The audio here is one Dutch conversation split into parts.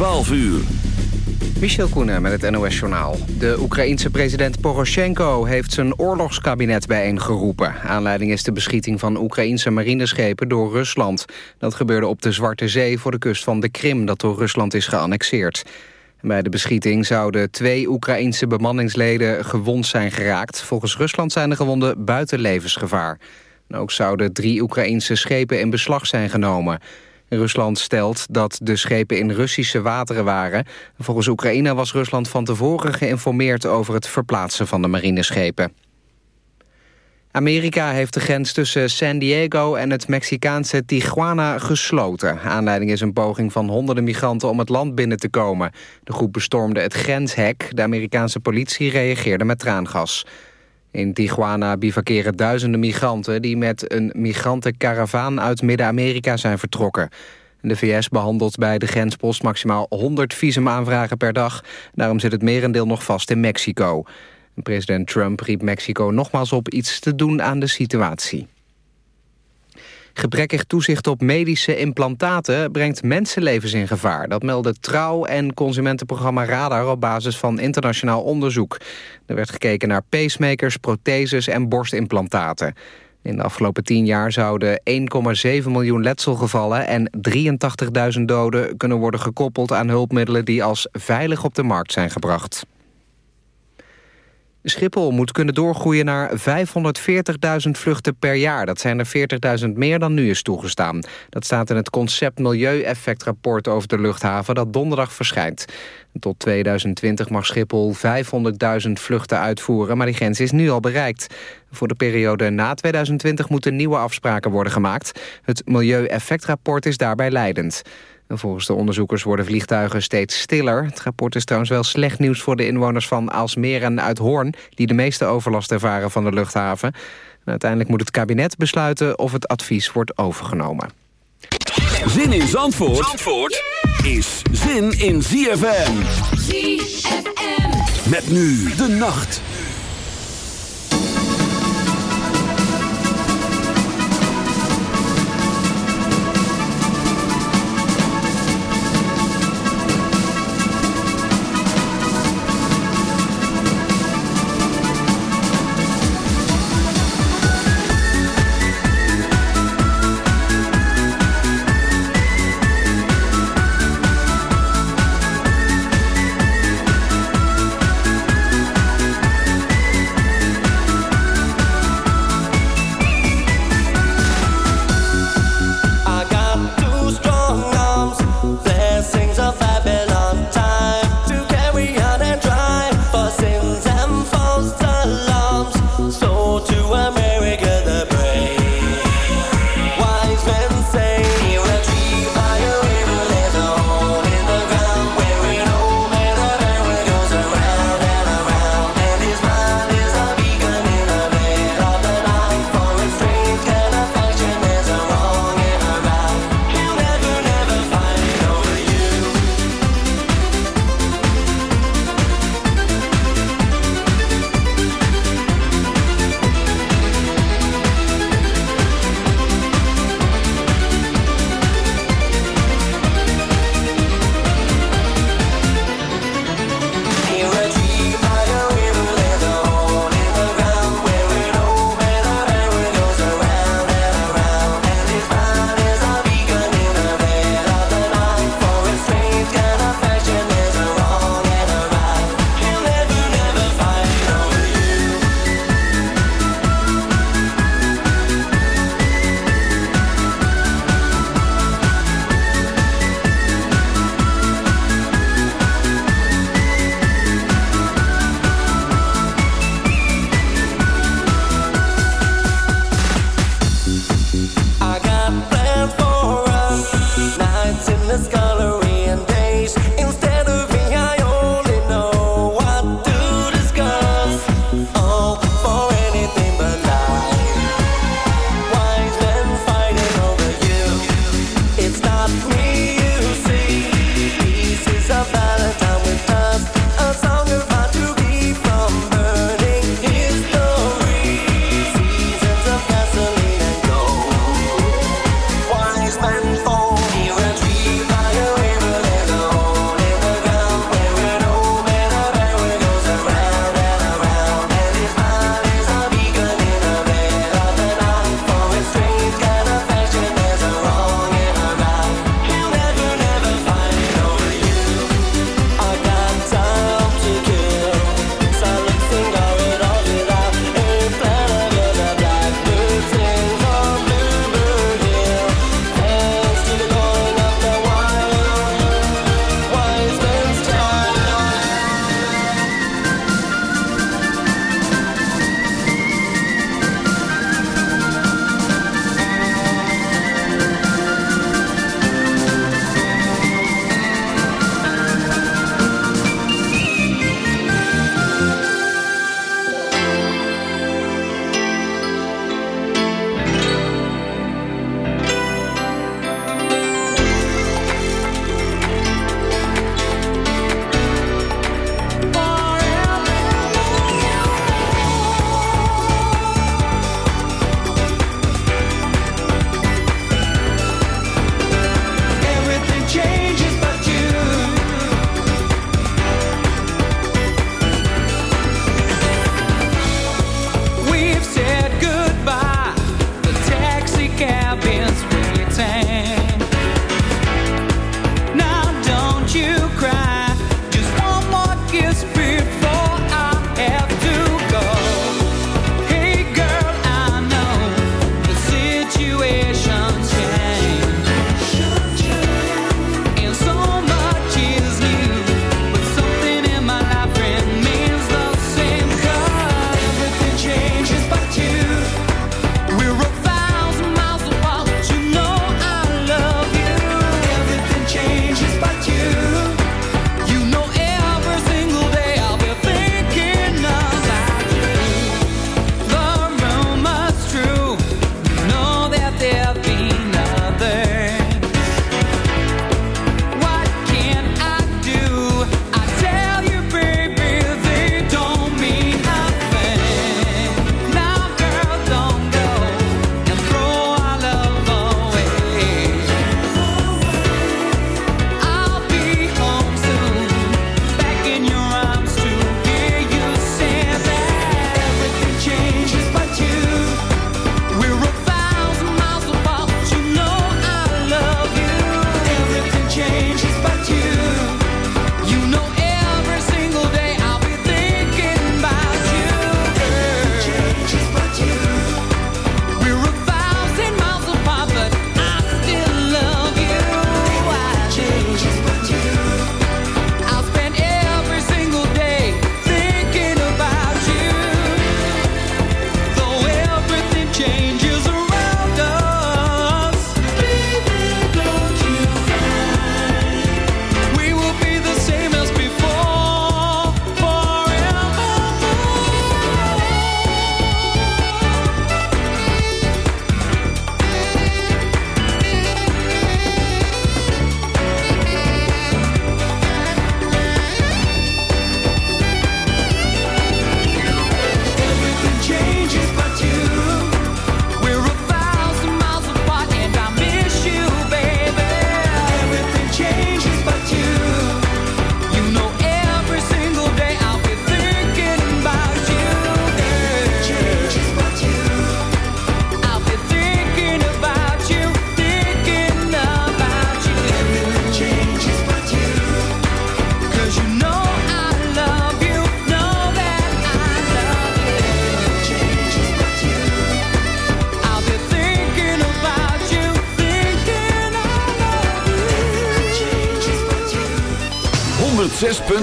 12 uur. Michel Koenen met het NOS-journaal. De Oekraïense president Poroshenko heeft zijn oorlogskabinet bijeengeroepen. Aanleiding is de beschieting van Oekraïense marineschepen door Rusland. Dat gebeurde op de Zwarte Zee voor de kust van de Krim... dat door Rusland is geannexeerd. Bij de beschieting zouden twee Oekraïense bemanningsleden gewond zijn geraakt. Volgens Rusland zijn de gewonden buiten levensgevaar. ook zouden drie Oekraïense schepen in beslag zijn genomen... Rusland stelt dat de schepen in Russische wateren waren. Volgens Oekraïne was Rusland van tevoren geïnformeerd... over het verplaatsen van de marineschepen. Amerika heeft de grens tussen San Diego en het Mexicaanse Tijuana gesloten. Aanleiding is een poging van honderden migranten om het land binnen te komen. De groep bestormde het grenshek. De Amerikaanse politie reageerde met traangas. In Tijuana bivakeren duizenden migranten... die met een migrantenkaravaan uit Midden-Amerika zijn vertrokken. De VS behandelt bij de grenspost maximaal 100 visumaanvragen per dag. Daarom zit het merendeel nog vast in Mexico. President Trump riep Mexico nogmaals op iets te doen aan de situatie. Gebrekkig toezicht op medische implantaten brengt mensenlevens in gevaar. Dat melden Trouw en consumentenprogramma Radar op basis van internationaal onderzoek. Er werd gekeken naar pacemakers, protheses en borstimplantaten. In de afgelopen tien jaar zouden 1,7 miljoen letselgevallen en 83.000 doden kunnen worden gekoppeld aan hulpmiddelen die als veilig op de markt zijn gebracht. Schiphol moet kunnen doorgroeien naar 540.000 vluchten per jaar. Dat zijn er 40.000 meer dan nu is toegestaan. Dat staat in het concept Milieueffectrapport over de luchthaven... dat donderdag verschijnt. Tot 2020 mag Schiphol 500.000 vluchten uitvoeren... maar die grens is nu al bereikt. Voor de periode na 2020 moeten nieuwe afspraken worden gemaakt. Het Milieueffectrapport is daarbij leidend volgens de onderzoekers worden vliegtuigen steeds stiller. Het rapport is trouwens wel slecht nieuws voor de inwoners van Aalsmeer en Uithoorn... die de meeste overlast ervaren van de luchthaven. uiteindelijk moet het kabinet besluiten of het advies wordt overgenomen. Zin in Zandvoort, Zandvoort is zin in ZFM. ZFM. Met nu de nacht.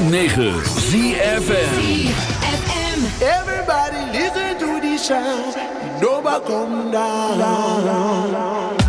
106.9 ZFM. Everybody listen to the sound. I come down.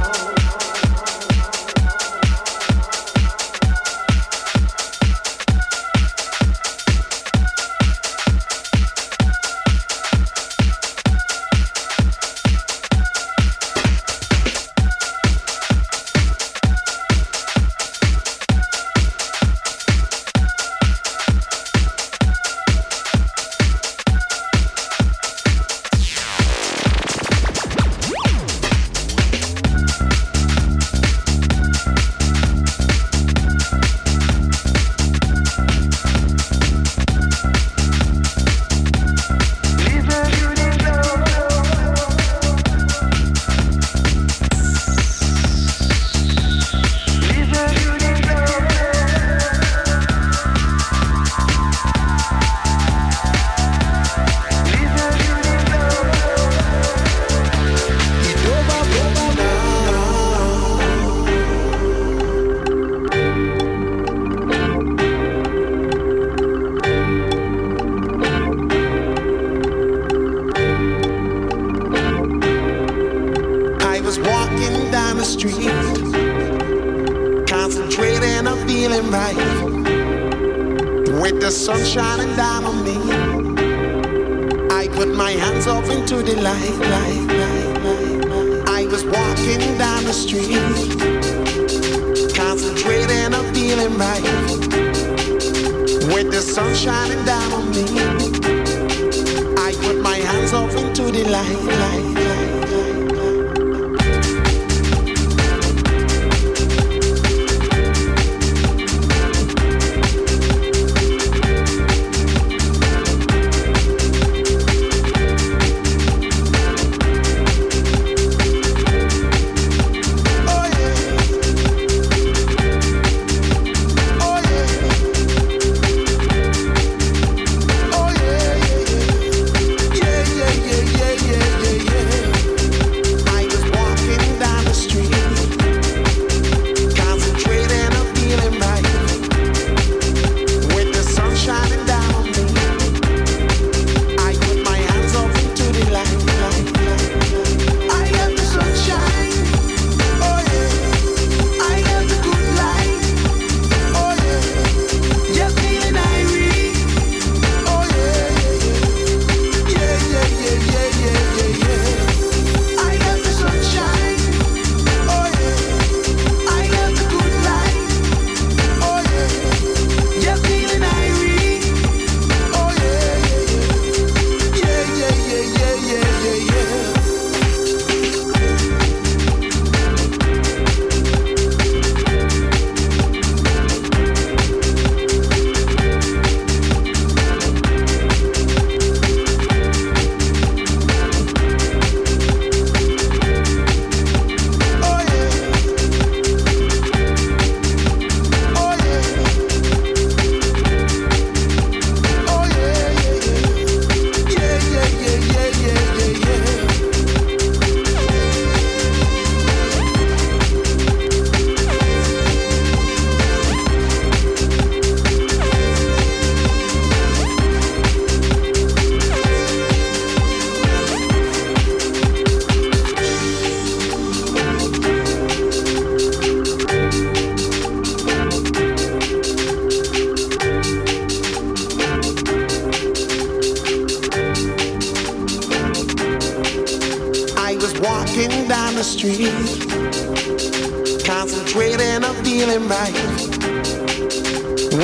tonight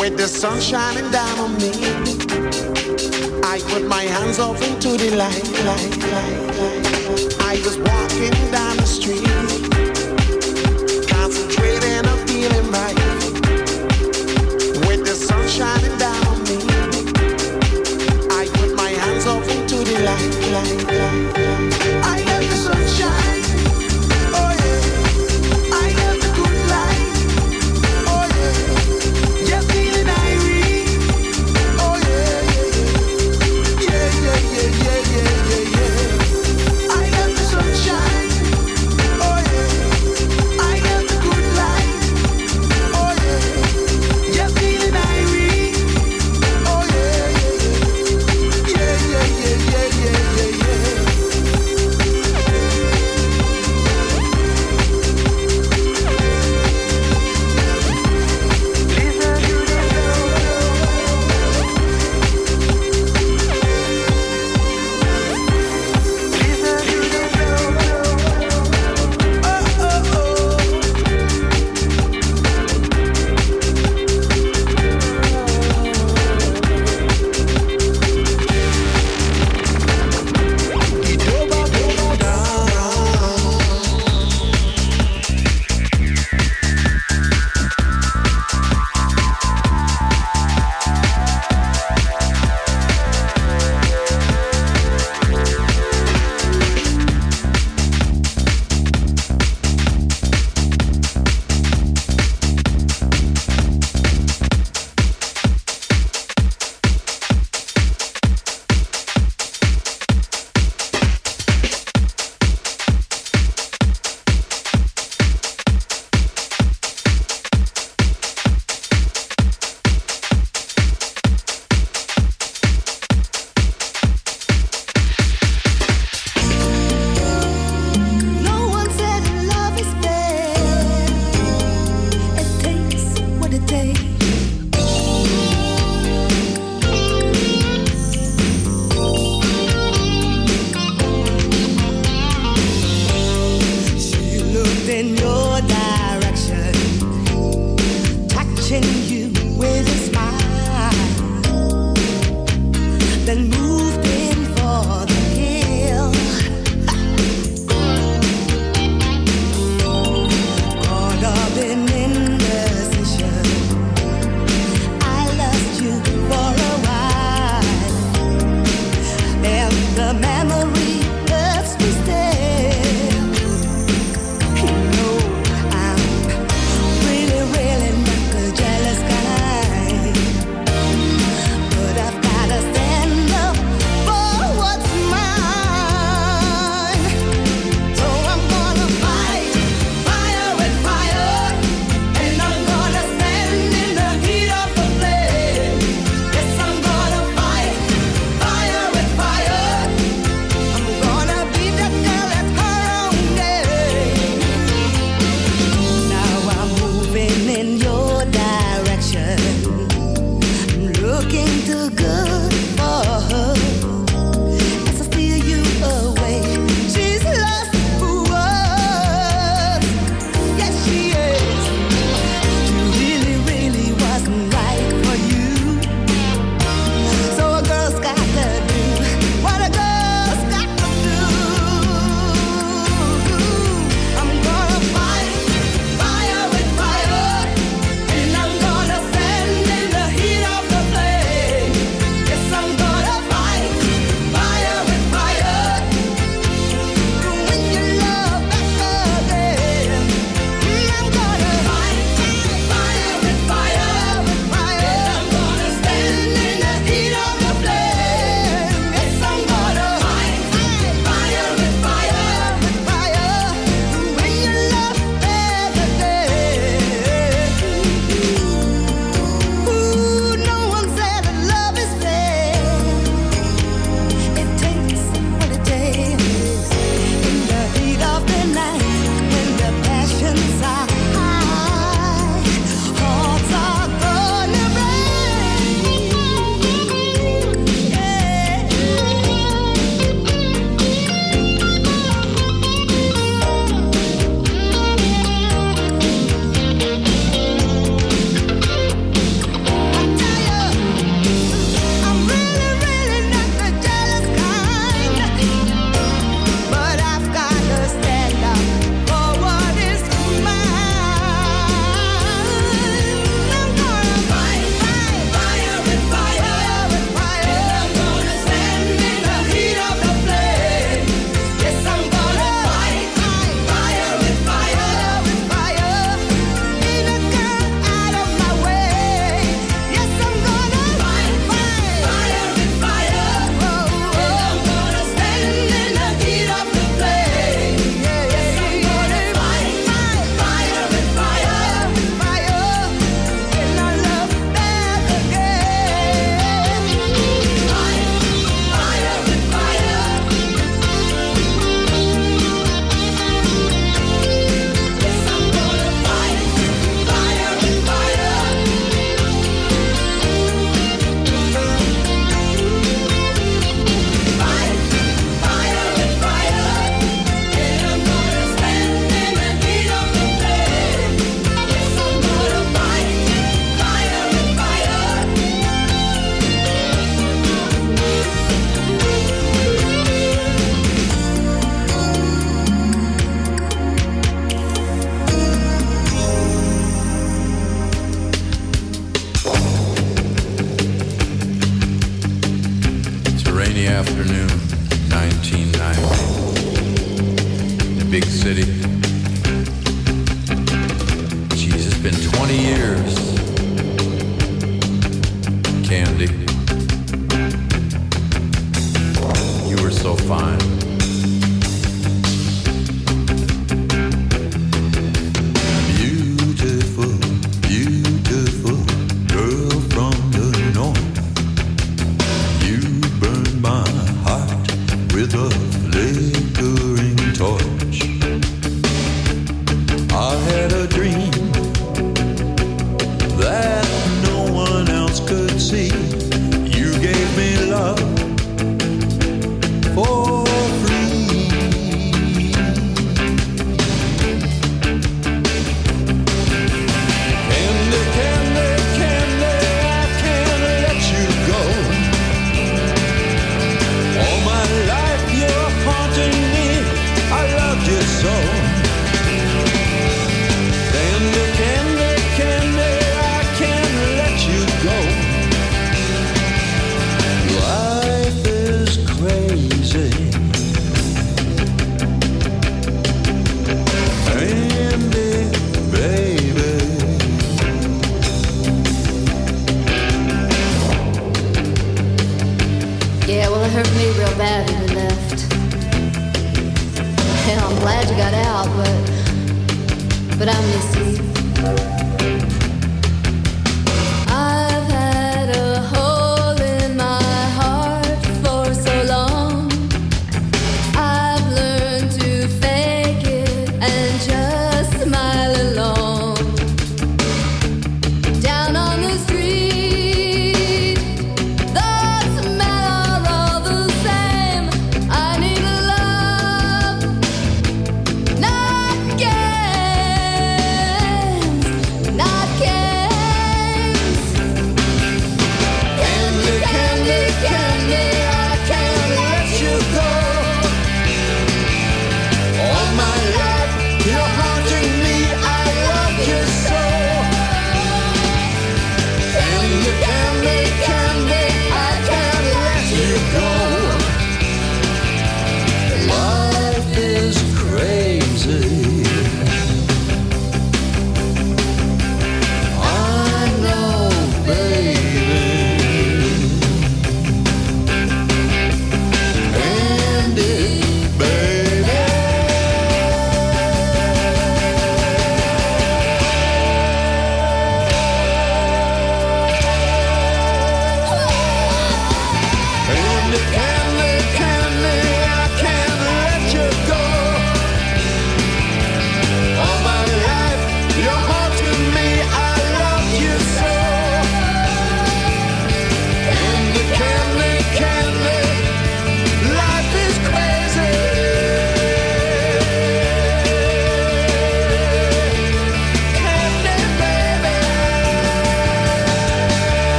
with the sun shining down on me. I put my hands off into the light, light, light, light. I was walking down the street.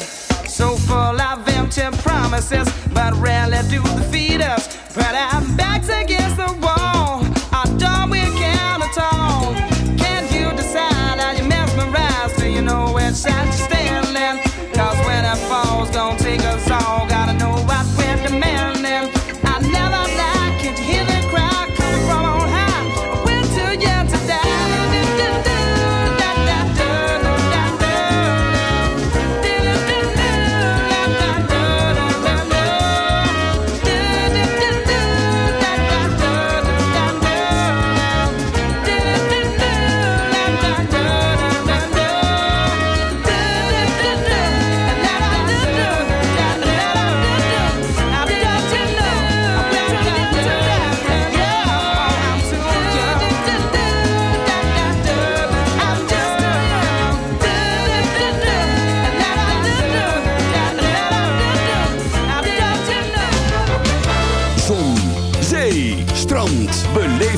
us. So full of empty promises, but rarely do they feed us. But I'm back again.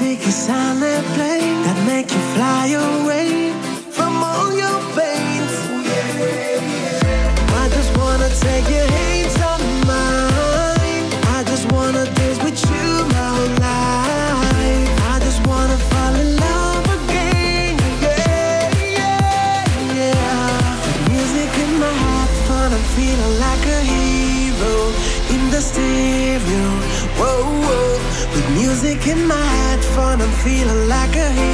Music is a plane that make you fly away from all your pains. I just wanna take your hands feeling like a hero